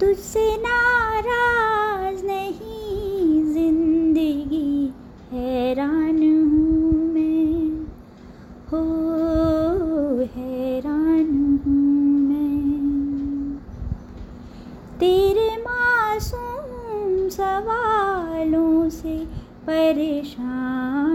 तुझसे नाराज़ नहीं, ज़िंदगी हैरान हूँ मैं। हो, हैरान हूँ मैं। तेरे मासूम सवालों से परेशान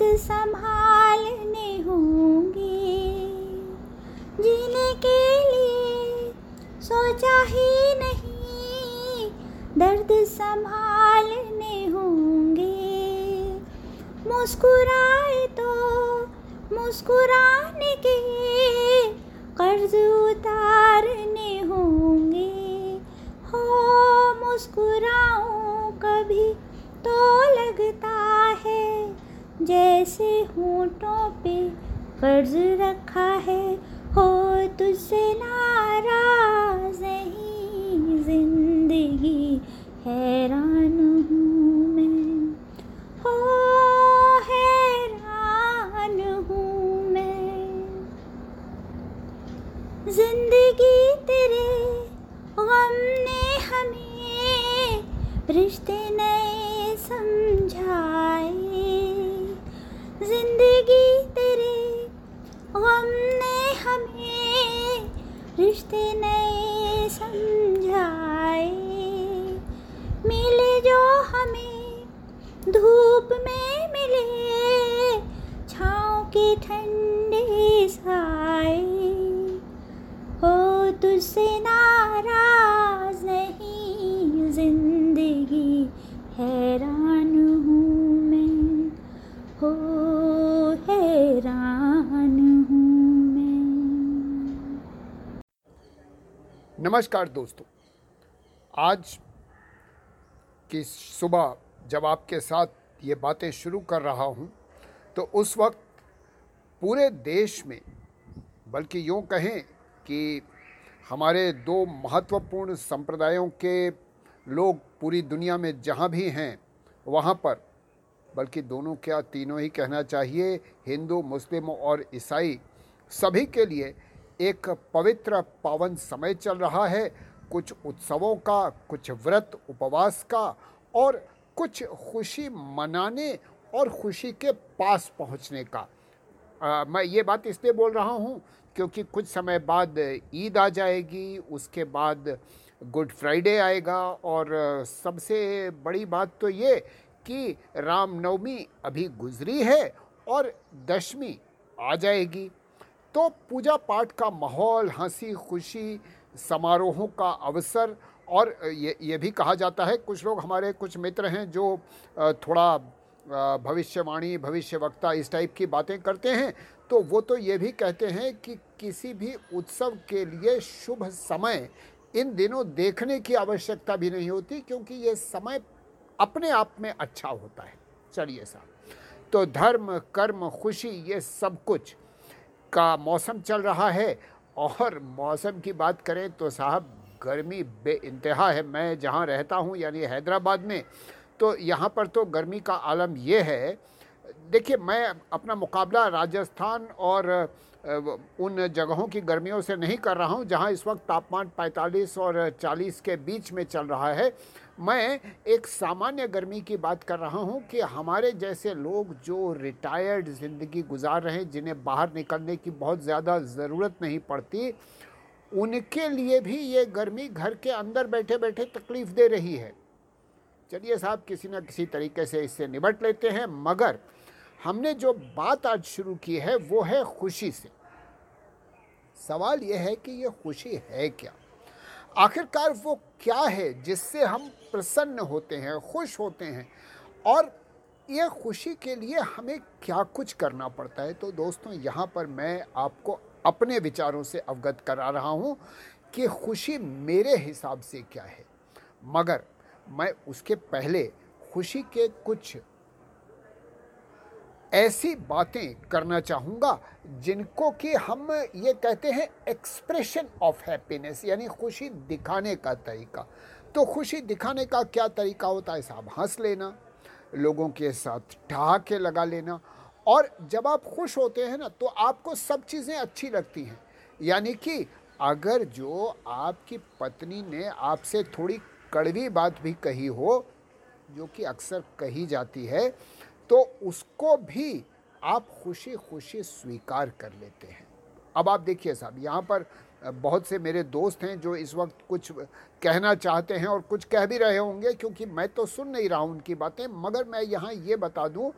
दर्द संभालने होंगे। जीने के लिए सोचा ही नहीं, दर्द संभालने होंगे। मुस्कुराए तो मुस्कुराने के कर्ज उतारने होंगे। हो, मुस्कुराऊं कभी तो लगता है जैसे होठों पे कर्ज रखा है, हो तुझसे नाराज़ नहीं, ज़िंदगी हैरान हूँ मैं। हो हैरान हूँ मैं। ज़िंदगी तेरे गम ने हमें रिश्ते नए समझाए ज़िंदगी तेरे। गम ने हमें रिश्ते नए समझाए। मिले जो हमें, धूप में मिले। छाँव के ठंडे साए। हो तुझसे नाराज़ नमस्कार दोस्तों। आज की सुबह जब आपके साथ ये बातें शुरू कर रहा हूँ तो उस वक्त पूरे देश में, बल्कि यूँ कहें कि हमारे दो महत्वपूर्ण संप्रदायों के लोग पूरी दुनिया में जहाँ भी हैं, वहाँ पर, बल्कि दोनों क्या तीनों ही कहना चाहिए, हिंदू, मुस्लिम और ईसाई, सभी के लिए एक पवित्र पावन समय चल रहा है। कुछ उत्सवों का कुछ व्रत उपवास का और कुछ खुशी मनाने और खुशी के पास पहुँचने का। आ, मैं ये बात इसलिए बोल रहा हूँ क्योंकि कुछ समय बाद ईद आ जाएगी उसके बाद गुड फ्राइडे आएगा और सबसे बड़ी बात तो ये कि रामनवमी अभी गुजरी है और दशमी आ जाएगी। तो पूजा पाठ का माहौल, हँसी, खुशी, समारोहों का अवसर और ये ये भी कहा जाता है। कुछ लोग हमारे, कुछ मित्र हैं जो थोड़ा भविष्यवाणी, भविष्यवक्ता इस टाइप की बातें करते हैं। तो वो तो ये भी कहते हैं कि किसी भी उत्सव के लिए शुभ समय इन दिनों देखने की आवश्यकता भी नहीं होती क्योंकि ये समय अपने आप में अच्छा होता है। चलिए साहब। तो धर्म, कर्म, खुशी, ये सब कुछ का मौसम चल रहा है। और मौसम की बात करें तो साहब, गर्मी बे इंतहा है। मैं जहाँ रहता हूँ, यानी हैदराबाद में तो यहाँ पर तो गर्मी का आलम यह है देखिए, मैं अपना मुकाबला राजस्थान और उन जगहों की गर्मियों से नहीं कर रहा हूँ, जहाँ इस वक्त तापमान 45 और 40 के बीच में चल रहा है। मैं एक सामान्य गर्मी की बात कर रहा हूँ कि हमारे जैसे लोग जो रिटायर्ड ज़िंदगी गुजार रहे हैं, जिन्हें बाहर निकलने की बहुत ज़्यादा ज़रूरत नहीं पड़ती, उनके लिए भी ये गर्मी घर के अंदर बैठे बैठे तकलीफ़ दे रही है। चलिए साहब, किसी न किसी तरीके से इससे निपट लेते हैं, मगर हमने जो बात आज शुरू की है, वो है खुशी से। सवाल यह है कि ये खुशी है क्या? आखिरकार वो क्या है जिससे हम प्रसन्न होते हैं, खुश होते हैं? और ये खुशी के लिए हमें क्या कुछ करना पड़ता है? तो दोस्तों, यहाँ पर मैं आपको अपने विचारों से अवगत करा रहा हूँ कि खुशी मेरे हिसाब से क्या है। मगर मैं उसके पहले खुशी के कुछ ऐसी बातें करना चाहूँगा जिनको कि हम ये कहते हैं एक्सप्रेशन ऑफ़ हैप्पीनेस यानी खुशी दिखाने का तरीका। तो खुशी दिखाने का क्या तरीका होता है? साहब हंस लेना, लोगों के साथ ठहाके लगा लेना, और जब आप खुश होते हैं ना तो आपको सब चीज़ें अच्छी लगती हैं। यानी कि अगर जो आपकी पत्नी ने आपसे थोड़ी कड़वी बात भी कही हो, जो कि अक्सर कही जाती है तो उसको भी आप खुशी खुशी स्वीकार कर लेते हैं। अब आप देखिए साहब, यहाँ पर बहुत से मेरे दोस्त हैं जो इस वक्त कुछ कहना चाहते हैं और कुछ कह भी रहे होंगे क्योंकि मैं तो सुन नहीं रहा हूँ उनकी बातें, मगर मैं यहाँ ये बता दूँ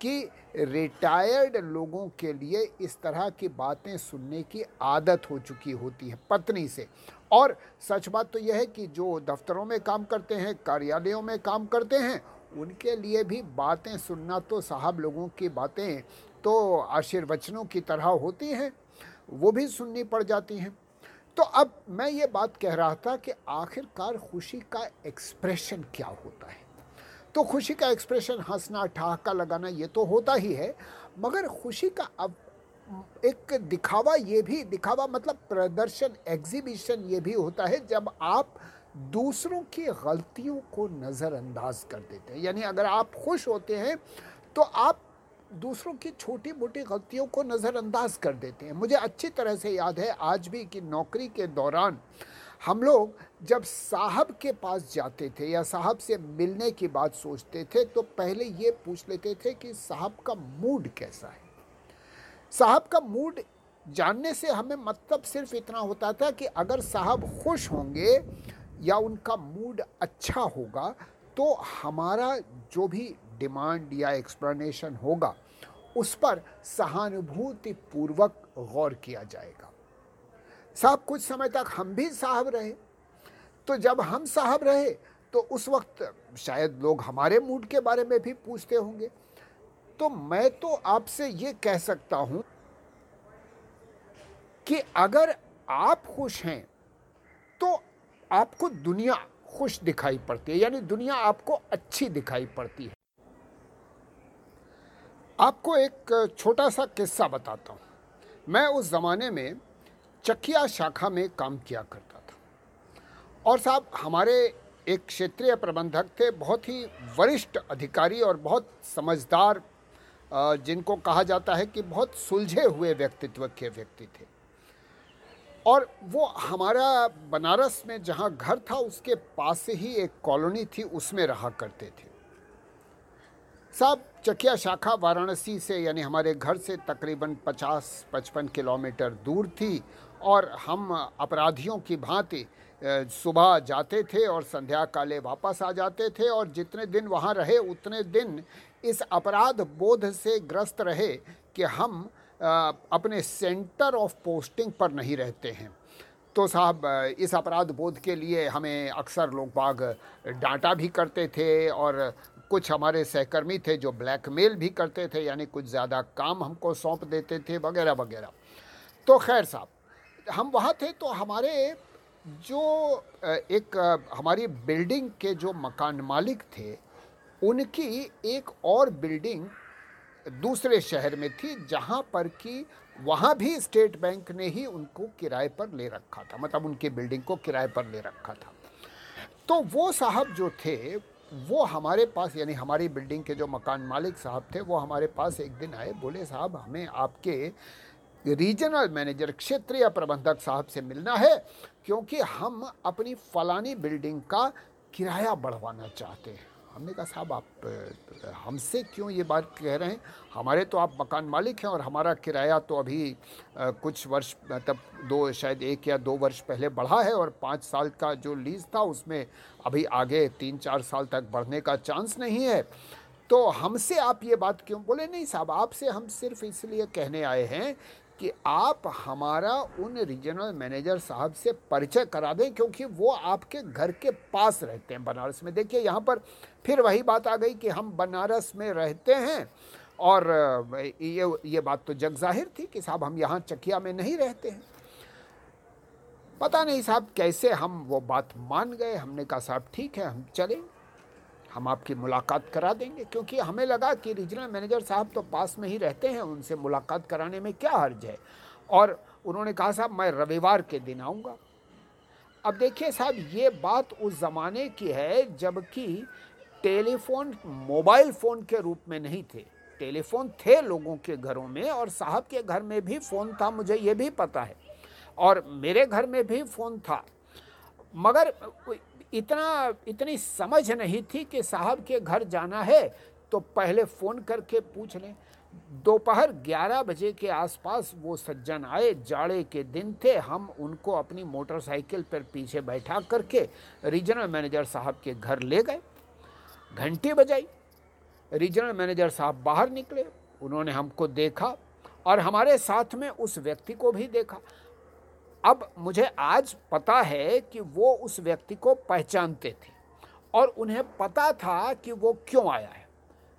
कि रिटायर्ड लोगों के लिए इस तरह की बातें सुनने की आदत हो चुकी होती है पत्नी से। और सच बात तो यह है कि जो दफ्तरों में काम करते हैं, कार्यालयों में काम करते हैं उनके लिए भी बातें सुनना तो साहब लोगों की बातें तो आशीर्वचनों की तरह होती हैं, वो भी सुननी पड़ जाती हैं। तो अब मैं ये बात कह रहा था कि आखिरकार खुशी का एक्सप्रेशन क्या होता है? तो खुशी का एक्सप्रेशन हंसना, ठहाका लगाना ये तो होता ही है, मगर खुशी का अब एक दिखावा ये भी, दिखावा मतलब प्रदर्शन एग्जीबिशन ये भी होता है जब आप दूसरों की गलतियों को नज़रअंदाज कर देते हैं। यानी अगर आप खुश होते हैं तो आप दूसरों की छोटी मोटी गलतियों को नज़रअंदाज कर देते हैं। मुझे अच्छी तरह से याद है आज भी कि नौकरी के दौरान हम लोग जब साहब के पास जाते थे या साहब से मिलने की बात सोचते थे तो पहले ये पूछ लेते थे कि साहब का मूड कैसा है? साहब का मूड जानने से हमें मतलब सिर्फ़ इतना होता था कि अगर साहब खुश होंगे या उनका मूड अच्छा होगा तो हमारा जो भी डिमांड या एक्सप्लेनेशन होगा, उस पर सहानुभूति पूर्वक गौर किया जाएगा। साहब, कुछ समय तक हम भी साहब रहे। तो जब हम साहब रहे तो उस वक्त शायद लोग हमारे मूड के बारे में भी पूछते होंगे। तो मैं तो आपसे ये कह सकता हूँ कि अगर आप खुश हैं तो आपको दुनिया खुश दिखाई पड़ती है, यानी दुनिया आपको अच्छी दिखाई पड़ती है। आपको एक छोटा सा किस्सा बताता हूँ। मैं उस ज़माने में चकिया शाखा में काम किया करता था। और साहब, हमारे एक क्षेत्रीय प्रबंधक थे, बहुत ही वरिष्ठ अधिकारी और बहुत समझदार जिनको कहा जाता है कि बहुत सुलझे हुए व्यक्तित्व के व्यक्ति थे। और वो हमारा बनारस में जहाँ घर था, उसके पास ही एक कॉलोनी थी, उसमें रहा करते थे। साहब, चकिया शाखा वाराणसी से, यानी हमारे घर से तकरीबन 50-55 किलोमीटर दूर थी और हम अपराधियों की भांति सुबह जाते थे और संध्या काले वापस आ जाते थे और जितने दिन वहाँ रहे, उतने दिन इस अपराध बोध से ग्रस्त रहे कि हम अपने सेंटर ऑफ़ पोस्टिंग पर नहीं रहते हैं। तो साहब, इस अपराध बोध के लिए हमें अक्सर लोग बाग डांटा भी करते थे और कुछ हमारे सहकर्मी थे जो ब्लैकमेल भी करते थे, यानी कुछ ज़्यादा काम हमको सौंप देते थे, वगैरह वगैरह। तो खैर साहब, हम वहाँ थे तो हमारे जो एक हमारी बिल्डिंग के जो मकान मालिक थे, उनकी एक और बिल्डिंग दूसरे शहर में थी, जहाँ पर कि वहाँ भी स्टेट बैंक ने ही उनको किराए पर ले रखा था मतलब उनकी बिल्डिंग को किराए पर ले रखा था। तो वो साहब जो थे, वो हमारे पास, यानी हमारी बिल्डिंग के जो मकान मालिक साहब थे, वो हमारे पास एक दिन आए, बोले, साहब, हमें आपके रीजनल मैनेजर क्षेत्रीय प्रबंधक साहब से मिलना है, क्योंकि हम अपनी फलानी बिल्डिंग का किराया बढ़वाना चाहते हैं। हमने कहा, साहब, आप हमसे क्यों ये बात कह रहे हैं? हमारे तो आप मकान मालिक हैं और हमारा किराया तो अभी कुछ वर्ष मतलब दो, शायद एक या दो वर्ष पहले बढ़ा है और पाँच साल का जो लीज़ था उसमें अभी आगे तीन, चार साल तक बढ़ने का चांस नहीं है। तो हमसे आप ये बात क्यों बोले? नहीं साहब, आपसे हम सिर्फ़ इसलिए कहने आए हैं कि आप हमारा उन रीजनल मैनेजर साहब से परिचय करा दें, क्योंकि वो आपके घर के पास रहते हैं बनारस में। देखिए, यहाँ पर फिर वही बात आ गई कि हम बनारस में रहते हैं और ये ये बात तो जग ज़ाहिर थी कि साहब हम यहाँ चकिया में नहीं रहते हैं। पता नहीं साहब कैसे हम वो बात मान गए। हमने कहा, साहब ठीक है, हम चलें। हम आपकी मुलाकात करा देंगे, क्योंकि हमें लगा कि रीजनल मैनेजर साहब तो पास में ही रहते हैं, उनसे मुलाकात कराने में क्या हर्ज है? और उन्होंने कहा, साहब, मैं रविवार के दिन आऊँगा। अब देखिए साहब, ये बात उस ज़माने की है, जबकि टेलीफोन, मोबाइल फ़ोन के रूप में नहीं थे। टेलीफोन थे लोगों के घरों में, और साहब के घर में भी फ़ोन था, मुझे ये भी पता है। और मेरे घर में भी फ़ोन था। मगर इतना, इतनी समझ नहीं थी कि साहब के घर जाना है तो पहले फ़ोन करके पूछ लें। दोपहर 11 बजे के आसपास वो सज्जन आए, जाड़े के दिन थे, हम उनको अपनी मोटरसाइकिल पर पीछे बैठा करके रीजनल मैनेजर साहब के घर ले गए। घंटी बजाई। रीजनल मैनेजर साहब बाहर निकले, उन्होंने हमको देखा और हमारे साथ में उस व्यक्ति को भी देखा। अब मुझे आज पता है कि वो उस व्यक्ति को पहचानते थे और उन्हें पता था कि वो क्यों आया है।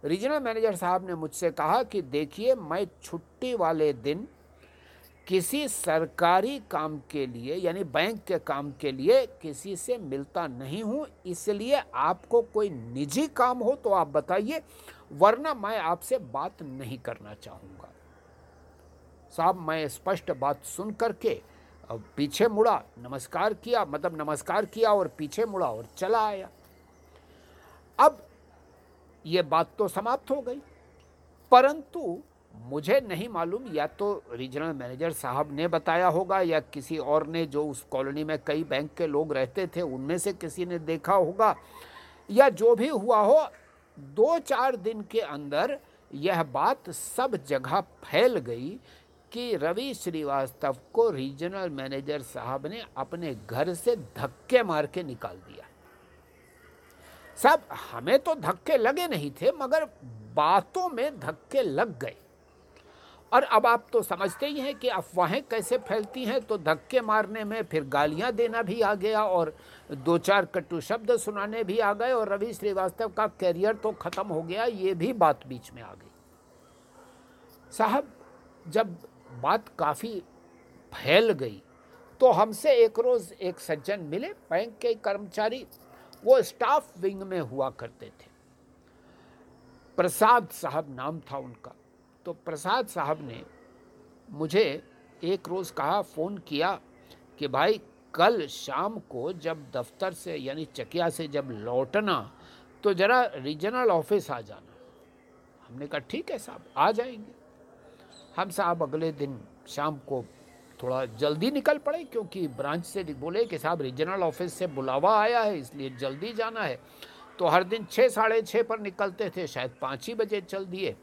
रीजनल मैनेजर साहब ने मुझसे कहा कि देखिए, मैं छुट्टी वाले दिन किसी सरकारी काम के लिए, यानी बैंक के काम के लिए किसी से मिलता नहीं हूँ। इसलिए आपको कोई निजी काम हो तो आप बताइए, वरना मैं आपसे बात नहीं करना चाहूँगा। साहब, मैं स्पष्ट बात सुन करके पीछे मुड़ा, नमस्कार किया मतलब नमस्कार किया और पीछे मुड़ा और चला आया। अब ये बात तो समाप्त हो गई। परंतु मुझे नहीं मालूम, या तो रीजनल मैनेजर साहब ने बताया होगा, या किसी और ने जो उस कॉलोनी में कई बैंक के लोग रहते थे, उनमें से किसी ने देखा होगा, या जो भी हुआ हो, दो चार दिन के अंदर यह बात सब जगह फैल गई कि रवि श्रीवास्तव को रीजनल मैनेजर साहब ने अपने घर से धक्के मार के निकाल दिया। साहब हमें तो धक्के लगे नहीं थे, मगर बातों में धक्के लग गए। और अब आप तो समझते ही हैं कि अफवाहें कैसे फैलती हैं तो धक्के मारने में फिर गालियाँ देना भी आ गया और दो चार कट्टू शब्द सुनाने भी आ गए और रवि श्रीवास्तव का कैरियर तो ख़त्म हो गया, ये भी बात बीच में आ गई। साहब, जब बात काफ़ी फैल गई। तो हमसे एक रोज़ एक सज्जन मिले, बैंक के कर्मचारी, वो स्टाफ विंग में हुआ करते थे। प्रसाद साहब नाम था उनका। तो प्रसाद साहब ने मुझे एक रोज़ कहा, फ़ोन किया कि भाई, कल शाम को जब दफ्तर से, यानी चकिया से जब लौटना तो ज़रा रीजनल ऑफ़िस आ जाना। हमने कहा, ठीक है साहब, आ जाएँगे। हम साहब अगले दिन शाम को थोड़ा जल्दी निकल पड़े, क्योंकि ब्रांच से बोले कि साहब रीजनल ऑफ़िस से बुलावा आया है, इसलिए जल्दी जाना है। तो हर दिन छः, साढ़े छः पर निकलते थे, शायद पाँच ही बजे चल दिए।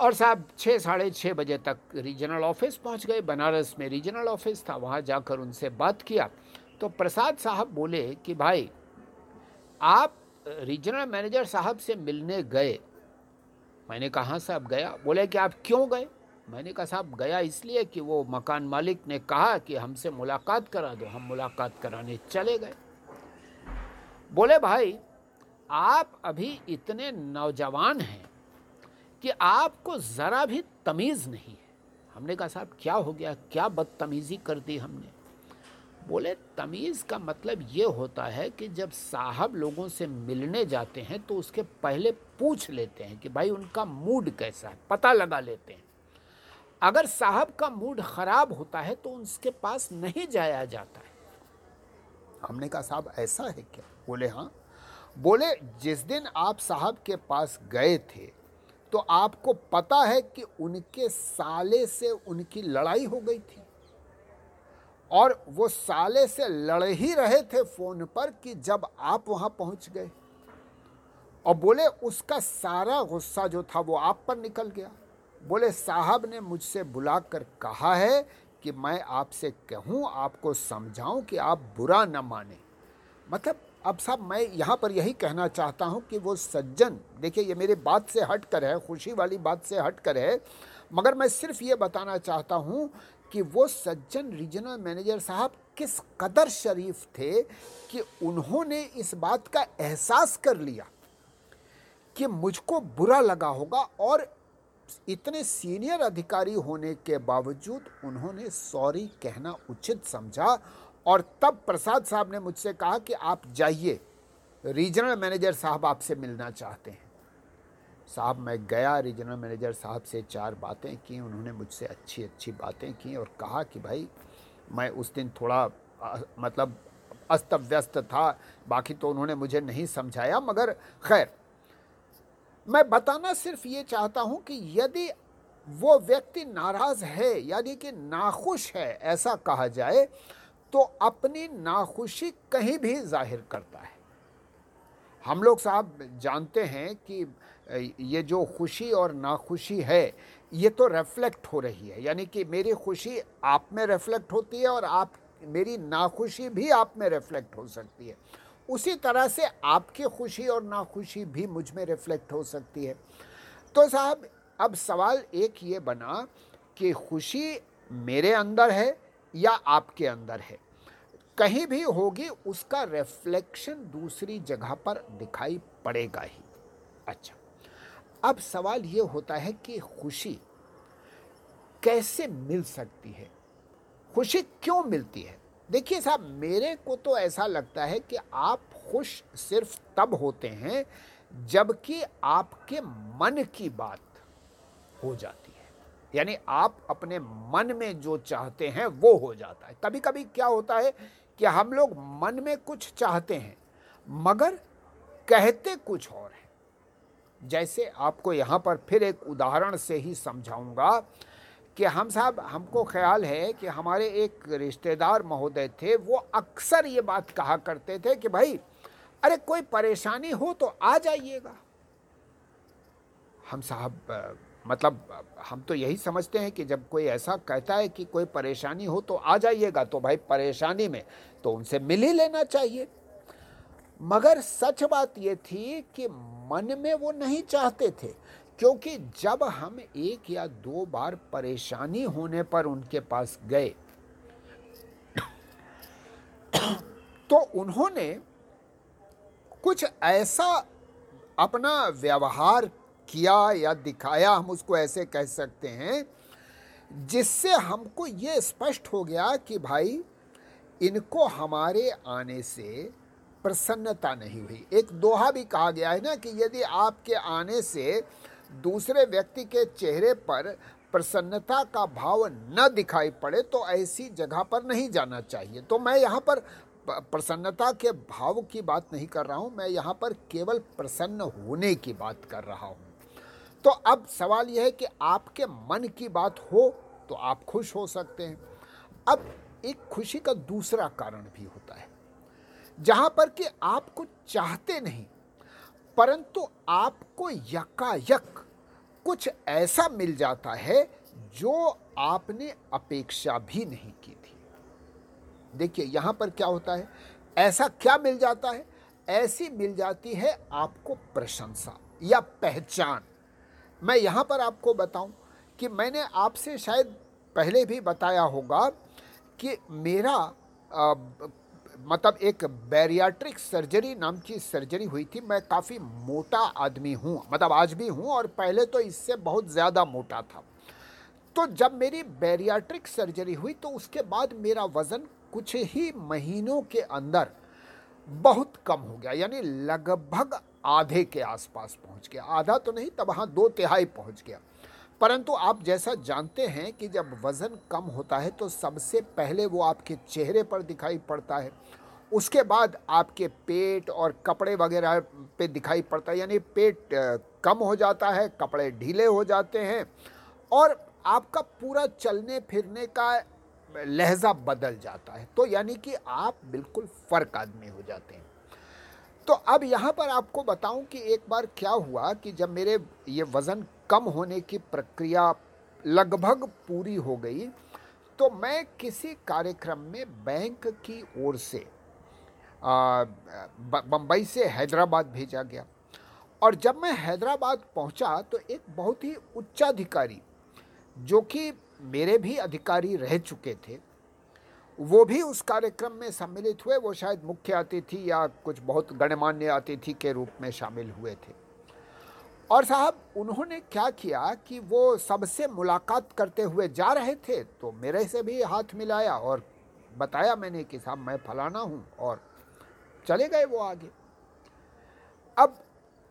और साहब छः, साढ़े छः बजे तक रीजनल ऑफ़िस पहुँच गए। बनारस में रीजनल ऑफ़िस था, वहाँ जाकर उनसे बात किया। तो प्रसाद साहब बोले कि भाई, आप रीजनल मैनेजर साहब से मिलने गए। मैंने कहा, साहब, गया? बोले, कि आप क्यों गए? मैंने कहा, साहब, गया इसलिए कि वो मकान मालिक ने कहा कि हमसे मुलाकात करा दो, हम मुलाकात कराने चले गए। बोले, भाई, आप अभी इतने नौजवान हैं कि आपको ज़रा भी तमीज़ नहीं है। हमने कहा, साहब, क्या हो गया? क्या बदतमीज़ी कर दी हमने? बोले, तमीज़ का मतलब ये होता है कि जब साहब लोगों से मिलने जाते हैं तो उसके पहले पूछ लेते हैं कि भाई उनका मूड कैसा है, पता लगा लेते हैं। अगर साहब का मूड ख़राब होता है तो उसके पास नहीं जाया जाता है। हमने कहा, साहब, ऐसा है क्या? बोले हाँ। बोले, जिस दिन आप साहब के पास गए थे तो आपको पता है कि उनके साले से उनकी लड़ाई हो गई थी। और वो साले से लड़ ही रहे थे फ़ोन पर कि जब आप वहाँ पहुँच गए। और बोले, उसका सारा गुस्सा जो था वो आप पर निकल गया। बोले, साहब ने मुझसे बुलाकर कहा है कि मैं आपसे कहूँ, आपको समझाऊं कि आप बुरा न माने। मतलब अब साहब, मैं यहाँ पर यही कहना चाहता हूँ कि वो सज्जन, देखिए, ये मेरी बात से हट कर है, खुशी वाली बात से हट कर है, मगर मैं सिर्फ़ ये बताना चाहता हूँ कि वो सज्जन रीजनल मैनेजर साहब किस कदर शरीफ थे कि उन्होंने इस बात का एहसास कर लिया कि मुझको बुरा लगा होगा और इतने सीनियर अधिकारी होने के बावजूद उन्होंने सॉरी कहना उचित समझा और तब प्रसाद साहब ने मुझसे कहा कि आप जाइए रीजनल मैनेजर साहब आपसे मिलना चाहते हैं। साहब मैं गया रीजनल मैनेजर साहब से चार बातें की उन्होंने मुझसे अच्छी अच्छी बातें की और कहा कि भाई मैं उस दिन थोड़ा आ, मतलब अस्त व्यस्त था बाकी तो उन्होंने मुझे नहीं समझाया मगर खैर मैं बताना सिर्फ़ ये चाहता हूँ कि यदि वो व्यक्ति नाराज़ है यानी कि नाखुश है ऐसा कहा जाए तो अपनी नाखुशी कहीं भी ज़ाहिर करता है। हम लोग साहब जानते हैं कि ये जो खुशी और नाखुशी है, ये तो रिफ्लेक्ट हो रही है। यानी कि मेरी खुशी आप में रिफ्लेक्ट होती है और आप, मेरी नाखुशी भी आप में रिफ्लेक्ट हो सकती है। उसी तरह से आपकी खुशी और नाखुशी भी मुझमें रिफ्लेक्ट हो सकती है। तो साहब, अब सवाल एक ये बना कि खुशी मेरे अंदर है या आपके अंदर है? कहीं भी होगी, उसका रिफ्लेक्शन दूसरी जगह पर दिखाई पड़ेगा ही। अच्छा अब सवाल ये होता है कि खुशी कैसे मिल सकती है? खुशी क्यों मिलती है? देखिए साहब, मेरे को तो ऐसा लगता है कि आप खुश सिर्फ़ तब होते हैं जबकि आपके मन की बात हो जाती यानी आप अपने मन में जो चाहते हैं, वो हो जाता है। कभी कभी क्या होता है कि हम लोग मन में कुछ चाहते हैं, मगर कहते कुछ और हैं। जैसे आपको यहाँ पर फिर एक उदाहरण से ही समझाऊँगा कि हम साहब, हमको ख्याल है कि हमारे एक रिश्तेदार महोदय थे, वो अक्सर ये बात कहा करते थे कि भाई, अरे, कोई परेशानी हो तो आ जाइएगा। हम साहब मतलब हम तो यही समझते हैं कि जब कोई ऐसा कहता है कि कोई परेशानी हो तो आ जाइएगा। तो भाई, परेशानी में तो उनसे मिल ही लेना चाहिए। मगर सच बात ये थी कि मन में वो नहीं चाहते थे, क्योंकि जब हम एक या दो बार परेशानी होने पर उनके पास गए तो उन्होंने कुछ ऐसा अपना व्यवहार किया या दिखाया हम उसको ऐसे कह सकते हैं, जिससे हमको ये स्पष्ट हो गया कि भाई, इनको हमारे आने से प्रसन्नता नहीं हुई। एक दोहा भी कहा गया है ना कि यदि आपके आने से दूसरे व्यक्ति के चेहरे पर प्रसन्नता का भाव न दिखाई पड़े तो ऐसी जगह पर नहीं जाना चाहिए। तो मैं यहाँ पर प्रसन्नता के भाव की बात नहीं कर रहा हूँ, मैं यहाँ पर केवल प्रसन्न होने की बात कर रहा हूँ। तो अब सवाल यह है कि आपके मन की बात हो तो आप खुश हो सकते हैं। अब एक खुशी का दूसरा कारण भी होता है, जहाँ पर कि आप कुछ चाहते नहीं, परंतु आपको यकायक कुछ ऐसा मिल जाता है जो आपने अपेक्षा भी नहीं की थी। देखिए, यहाँ पर क्या होता है? ऐसा क्या मिल जाता है? ऐसी मिल जाती है आपको प्रशंसा या पहचान। मैं यहाँ पर आपको बताऊँ कि मैंने आपसे शायद पहले भी बताया होगा कि मेरा आ, मतलब एक बैरियाट्रिक सर्जरी नाम की सर्जरी हुई थी। मैं काफ़ी मोटा आदमी हूँ मतलब आज भी हूँ और पहले तो इससे बहुत ज़्यादा मोटा था। तो जब मेरी बैरियाट्रिक सर्जरी हुई तो उसके बाद मेरा वज़न कुछ ही महीनों के अंदर बहुत कम हो गया यानी लगभग आधे के आसपास पहुँच गया। आधा तो नहीं, तब हाँ दो तिहाई पहुँच गया। परंतु आप जैसा जानते हैं कि जब वज़न कम होता है तो सबसे पहले वो आपके चेहरे पर दिखाई पड़ता है। उसके बाद आपके पेट और कपड़े वगैरह पे दिखाई पड़ता है, यानी पेट कम हो जाता है, कपड़े ढीले हो जाते हैं और आपका पूरा चलने फिरने का लहजा बदल जाता है। तो यानी कि आप बिल्कुल फ़र्क आदमी हो जाते हैं। तो अब यहाँ पर आपको बताऊँ कि एक बार क्या हुआ कि जब मेरे ये वज़न कम होने की प्रक्रिया लगभग पूरी हो गई तो मैं किसी कार्यक्रम में बैंक की ओर से बम्बई से हैदराबाद भेजा गया। और जब मैं हैदराबाद पहुँचा तो एक बहुत ही उच्चाधिकारी, जो कि मेरे भी अधिकारी रह चुके थे वो भी उस कार्यक्रम में सम्मिलित हुए। वो शायद मुख्य अतिथि या कुछ बहुत गणमान्य अतिथि के रूप में शामिल हुए थे। और साहब, उन्होंने क्या किया कि वो सबसे मुलाकात करते हुए जा रहे थे तो मेरे से भी हाथ मिलाया और बताया मैंने कि साहब, मैं फलाना हूँ और चले गए वो आगे। अब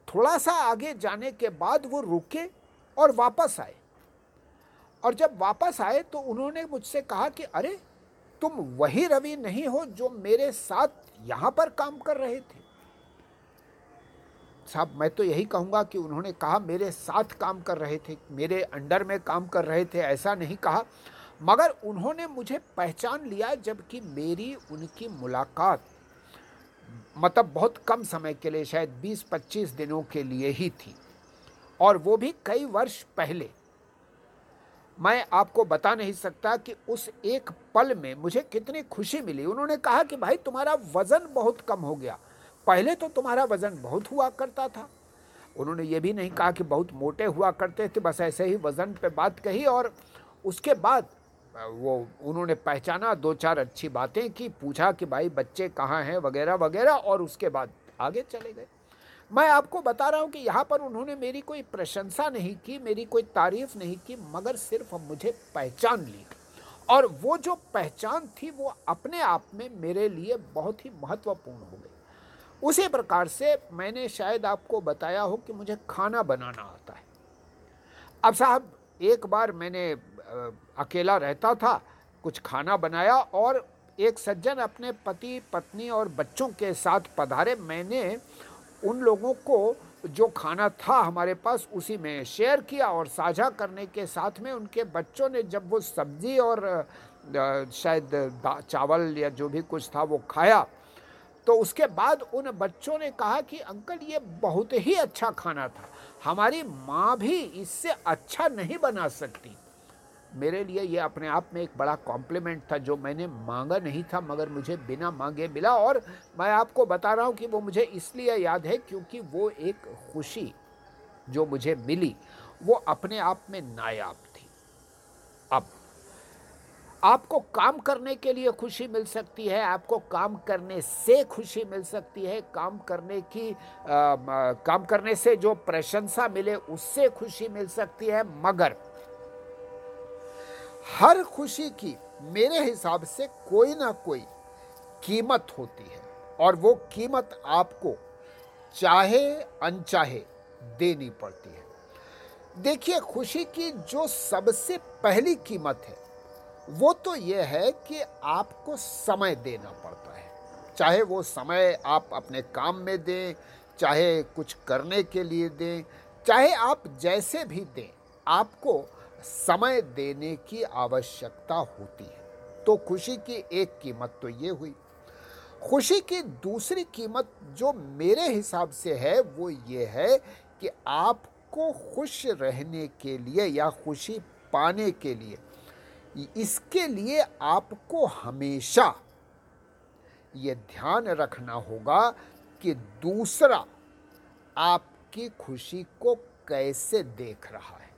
थोड़ा सा आगे जाने के बाद वो रुके और वापस आए। और जब वापस आए तो उन्होंने मुझसे कहा कि, अरे तुम वही रवि नहीं हो जो मेरे साथ यहाँ पर काम कर रहे थे। साहब, मैं तो यही कहूँगा कि उन्होंने कहा, मेरे साथ काम कर रहे थे, मेरे अंडर में काम कर रहे थे, ऐसा नहीं कहा। मगर उन्होंने मुझे पहचान लिया जबकि मेरी उनकी मुलाकात मतलब बहुत कम समय के लिए, शायद 20-25 दिनों के लिए ही थी। और वो भी कई वर्ष पहले। मैं आपको बता नहीं सकता कि उस एक पल में मुझे कितनी खुशी मिली। उन्होंने कहा कि भाई, तुम्हारा वज़न बहुत कम हो गया। पहले तो तुम्हारा वज़न बहुत हुआ करता था। उन्होंने ये भी नहीं कहा कि बहुत मोटे हुआ करते थे, बस ऐसे ही वज़न पे बात कही और उसके बाद वो उन्होंने पहचाना, दो चार अच्छी बातें की, पूछा कि भाई, बच्चे कहाँ हैं, वगैरह वगैरह और उसके बाद आगे चले गए। मैं आपको बता रहा हूँ कि यहाँ पर उन्होंने मेरी कोई प्रशंसा नहीं की, मेरी कोई तारीफ़ नहीं की, मगर सिर्फ़ मुझे पहचान ली। और वो जो पहचान थी, वो अपने आप में मेरे लिए बहुत ही महत्वपूर्ण हो गई। उसी प्रकार से मैंने शायद आपको बताया हो कि मुझे खाना बनाना आता है। अब साहब, एक बार मैंने अकेला रहता था, कुछ खाना बनाया और एक सज्जन अपने पति, पत्नी और बच्चों के साथ पधारे। मैंने उन लोगों को जो खाना था हमारे पास, उसी में शेयर किया और साझा करने के साथ में उनके बच्चों ने जब वो सब्ज़ी और शायद चावल या जो भी कुछ था वो खाया तो उसके बाद उन बच्चों ने कहा कि, अंकल, ये बहुत ही अच्छा खाना था। हमारी माँ भी इससे अच्छा नहीं बना सकती। मेरे लिए ये अपने आप में एक बड़ा कॉम्प्लीमेंट था जो मैंने मांगा नहीं था मगर मुझे बिना मांगे मिला और मैं आपको बता रहा हूँ कि वो मुझे इसलिए याद है क्योंकि वो एक खुशी जो मुझे मिली वो अपने आप में नायाब थी। अब आपको काम करने के लिए खुशी मिल सकती है आपको काम करने से खुशी मिल सकती है काम करने की आ, काम करने से जो प्रशंसा मिले उससे खुशी मिल सकती है मगर हर खुशी की मेरे हिसाब से कोई ना कोई कीमत होती है। और वो कीमत आपको चाहे अनचाहे देनी पड़ती है। देखिए, खुशी की जो सबसे पहली कीमत है, वो तो ये है कि आपको समय देना पड़ता है। चाहे वो समय आप अपने काम में दें, चाहे कुछ करने के लिए दें, चाहे आप जैसे भी दें, आपको समय देने की आवश्यकता होती है। तो खुशी की एक कीमत तो ये हुई। खुशी की दूसरी कीमत जो मेरे हिसाब से है, वो ये है कि आपको खुश रहने के लिए या खुशी पाने के लिए, इसके लिए आपको हमेशा ये ध्यान रखना होगा कि दूसरा आपकी खुशी को कैसे देख रहा है।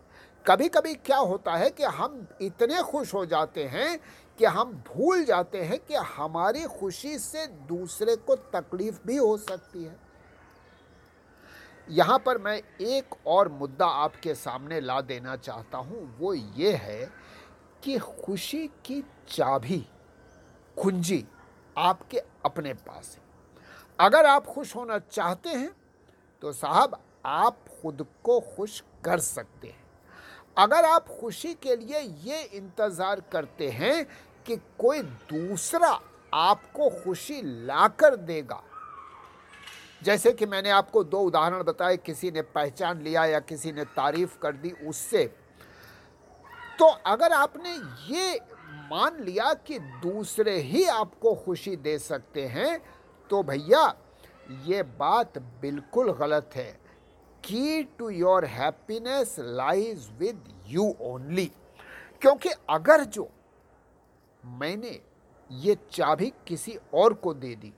कभी कभी क्या होता है कि हम इतने खुश हो जाते हैं कि हम भूल जाते हैं कि हमारी खुशी से दूसरे को तकलीफ़ भी हो सकती है। यहाँ पर मैं एक और मुद्दा आपके सामने ला देना चाहता हूँ। वो ये है कि खुशी की चाबी, कुंजी आपके अपने पास है। अगर आप खुश होना चाहते हैं तो साहब आप खुद को खुश कर सकते हैं। अगर आप खुशी के लिए ये इंतज़ार करते हैं कि कोई दूसरा आपको खुशी लाकर देगा, जैसे कि मैंने आपको दो उदाहरण बताए, किसी ने पहचान लिया या किसी ने तारीफ़ कर दी उससे। तो अगर आपने ये मान लिया कि दूसरे ही आपको खुशी दे सकते हैं तो भैया, ये बात बिल्कुल गलत है। Key to your happiness lies with you only क्योंकि अगर जो मैंने ये चाबी किसी और को दे दी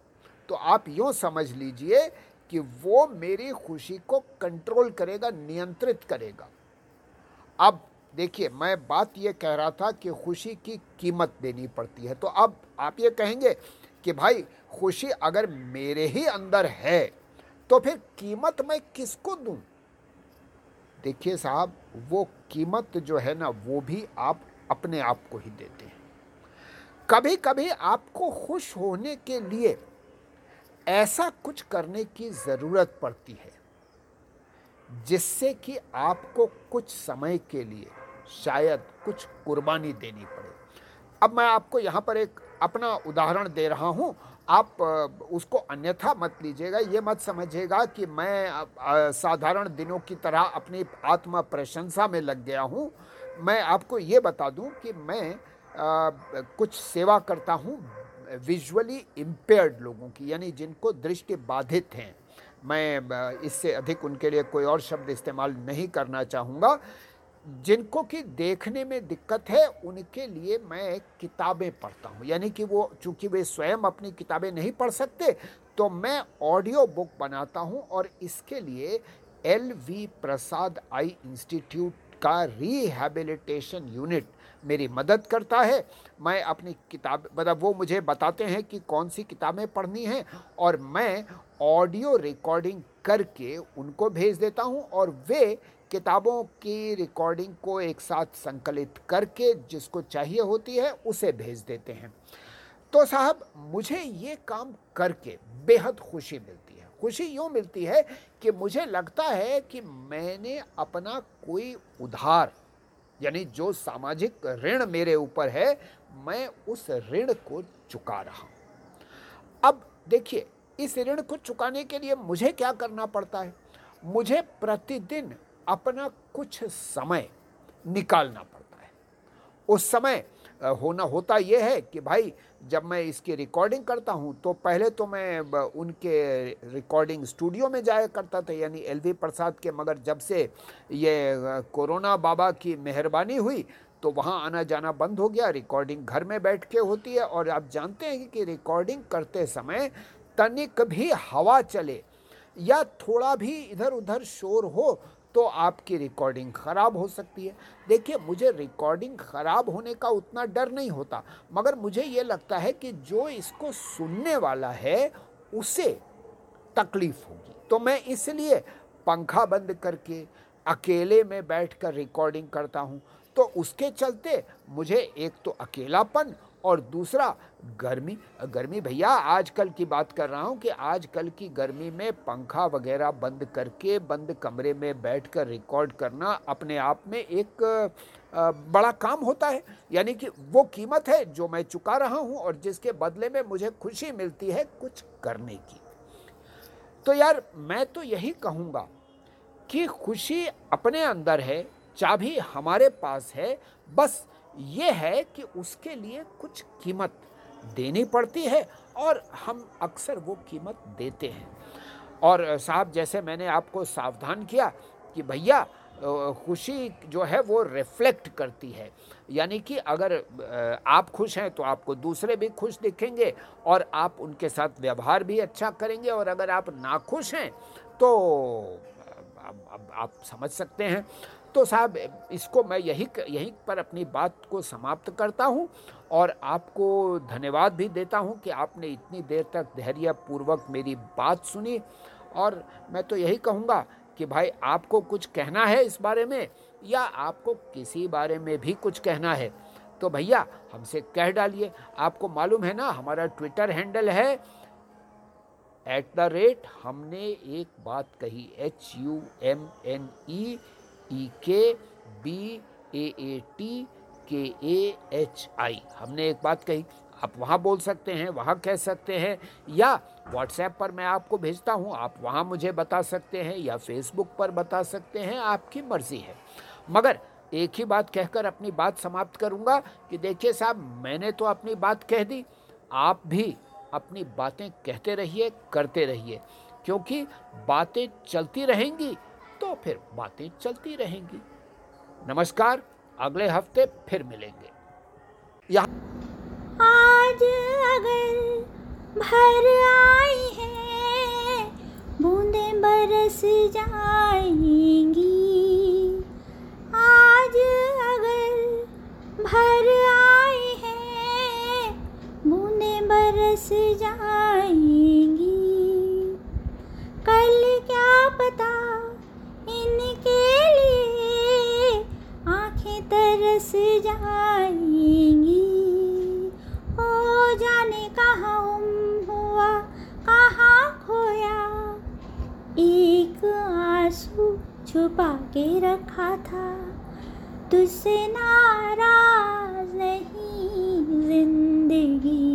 तो आप यूँ समझ लीजिए कि वो मेरी खुशी को कंट्रोल करेगा, नियंत्रित करेगा। अब देखिए, मैं बात ये कह रहा था कि खुशी की कीमत देनी पड़ती है। तो अब आप ये कहेंगे कि भाई, खुशी अगर मेरे ही अंदर है तो फिर कीमत मैं किसको दूँ? देखिए साहब, वो कीमत जो है ना, वो भी आप अपने आप को ही देते हैं। कभी कभी आपको खुश होने के लिए ऐसा कुछ करने की ज़रूरत पड़ती है, जिससे कि आपको कुछ समय के लिए शायद कुछ कुर्बानी देनी पड़े। अब मैं आपको यहाँ पर एक अपना उदाहरण दे रहा हूँ। आप उसको अन्यथा मत लीजिएगा ये मत समझिएगा कि मैं साधारण दिनों की तरह अपनी आत्मा प्रशंसा में लग गया हूँ। मैं आपको ये बता दूँ कि मैं आ, कुछ सेवा करता हूँ विजुअली इम्पेयर्ड लोगों की यानी जिनको दृष्टि बाधित हैं। मैं इससे अधिक उनके लिए कोई और शब्द इस्तेमाल नहीं करना चाहूँगा। जिनको कि देखने में दिक्कत है, उनके लिए मैं किताबें पढ़ता हूँ। यानी कि वो चूँकि वे स्वयं अपनी किताबें नहीं पढ़ सकते तो मैं ऑडियो बुक बनाता हूँ और इसके लिए L V Prasad I institute का रिहेबिलिटेशन यूनिट मेरी मदद करता है। मैं अपनी किताब मतलब वो मुझे बताते हैं कि कौन सी किताबें पढ़नी हैं और मैं ऑडियो रिकॉर्डिंग करके उनको भेज देता हूँ और वे किताबों की रिकॉर्डिंग को एक साथ संकलित करके जिसको चाहिए होती है, उसे भेज देते हैं। तो साहब, मुझे ये काम करके बेहद खुशी मिलती है। खुशी यूँ मिलती है कि मुझे लगता है कि मैंने अपना कोई उधार, यानी जो सामाजिक ऋण मेरे ऊपर है, मैं उस ऋण को चुका रहा हूँ। अब देखिए, इस ऋण को चुकाने के लिए मुझे क्या करना पड़ता है? मुझे प्रतिदिन अपना कुछ समय निकालना पड़ता है। उस समय होना, होता यह है कि भाई, जब मैं इसकी रिकॉर्डिंग करता हूँ तो पहले तो मैं उनके रिकॉर्डिंग स्टूडियो में जाया करता था, यानी एल वी प्रसाद के, मगर जब से ये कोरोना बाबा की मेहरबानी हुई तो वहाँ आना जाना बंद हो गया रिकॉर्डिंग घर में बैठ के होती है, और आप जानते हैं कि रिकॉर्डिंग करते समय तनिक भी हवा चले, या थोड़ा भी इधर उधर शोर हो तो आपकी रिकॉर्डिंग ख़राब हो सकती है। देखिए, मुझे रिकॉर्डिंग ख़राब होने का उतना डर नहीं होता, मगर मुझे ये लगता है कि जो इसको सुनने वाला है, उसे तकलीफ़ होगी। तो मैं इसलिए पंखा बंद करके अकेले में बैठकर रिकॉर्डिंग करता हूँ। तो उसके चलते मुझे एक तो अकेलापन और दूसरा, गर्मी गर्मी भैया, आजकल की बात कर रहा हूँ कि आजकल की गर्मी में पंखा वगैरह बंद करके, बंद कमरे में बैठकर रिकॉर्ड करना अपने आप में एक बड़ा काम होता है। यानी कि वो कीमत है जो मैं चुका रहा हूँ और जिसके बदले में मुझे खुशी मिलती है कुछ करने की। तो यार, मैं तो यही कहूँगा कि खुशी अपने अंदर है, चाबी हमारे पास है, बस ये है कि उसके लिए कुछ कीमत देनी पड़ती है और हम अक्सर वो कीमत देते हैं। और साहब, जैसे मैंने आपको सावधान किया कि भैया खुशी जो है वो रिफ्लेक्ट करती है। यानी कि अगर आप खुश हैं तो आपको दूसरे भी खुश दिखेंगे और आप उनके साथ व्यवहार भी अच्छा करेंगे और अगर आप नाखुश हैं तो आप समझ सकते हैं। तो साहब, इसको मैं यही यहीं पर अपनी बात को समाप्त करता हूँ और आपको धन्यवाद भी देता हूँ कि आपने इतनी देर तक धैर्यपूर्वक मेरी बात सुनी। और मैं तो यही कहूँगा कि भाई, आपको कुछ कहना है इस बारे में या आपको किसी बारे में भी कुछ कहना है तो भैया, हमसे कह डालिए। आपको मालूम है ना, हमारा ट्विटर हैंडल है एट द रेट, हमने एक बात कही H U M N E E K B A A T K A H I हमने एक बात कही, आप वहाँ बोल सकते हैं, वहाँ कह सकते हैं, या व्हाट्सएप पर मैं आपको भेजता हूँ, आप वहाँ मुझे बता सकते हैं, या फेसबुक पर बता सकते हैं, आपकी मर्ज़ी है। मगर एक ही बात कहकर अपनी बात समाप्त करूँगा कि देखिए साहब, मैंने तो अपनी बात कह दी, आप भी अपनी बातें कहते रहिए, करते रहिए, क्योंकि बातें चलती रहेंगी तो फिर बातें चलती रहेंगी। नमस्कार, अगले हफ़्ते फिर मिलेंगे। आज अगर भर आई है, बूंदे बरस जाएँगी। आज अगर भर आई है, बूंदे बरस जाएँगी। कल क्या पता जाएँगी। ओ जाने कहाँ हुआ, कहाँ खोया। एक आँसू छुपा के रखा था। तुझसे नाराज़ नहीं, ज़िंदगी।